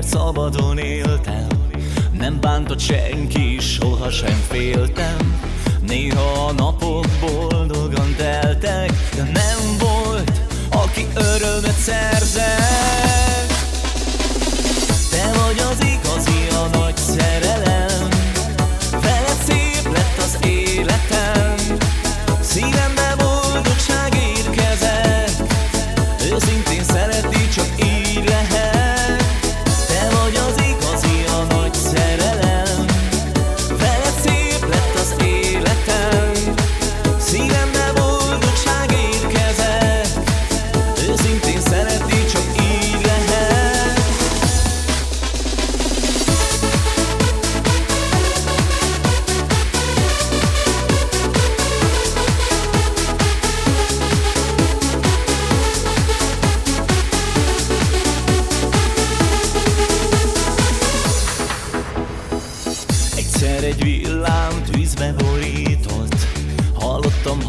mert szabadon éltem. Nem bántott senki, soha sem féltem. Néha a napok boldog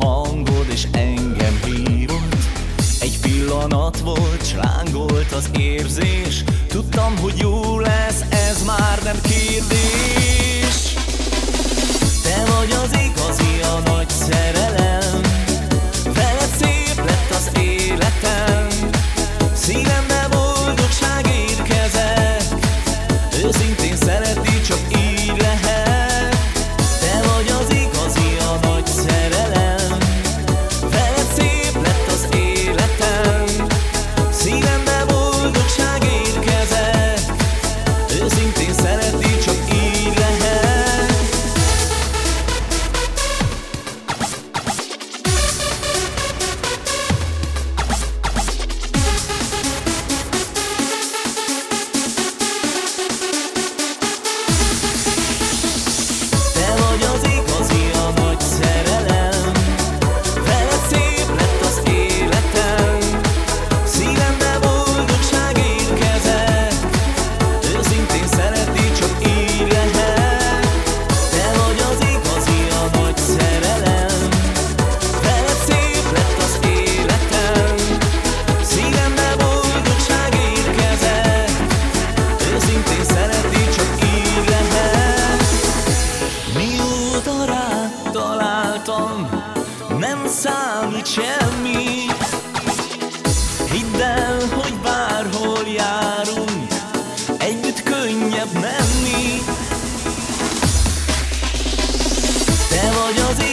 hangod és engem hívott. Egy pillanat volt, s rángolt az érzés. Tudtam, hogy jól számít semmi. Hidd el, hogy bárhol járunk Együtt könnyebb menni. Te vagy az én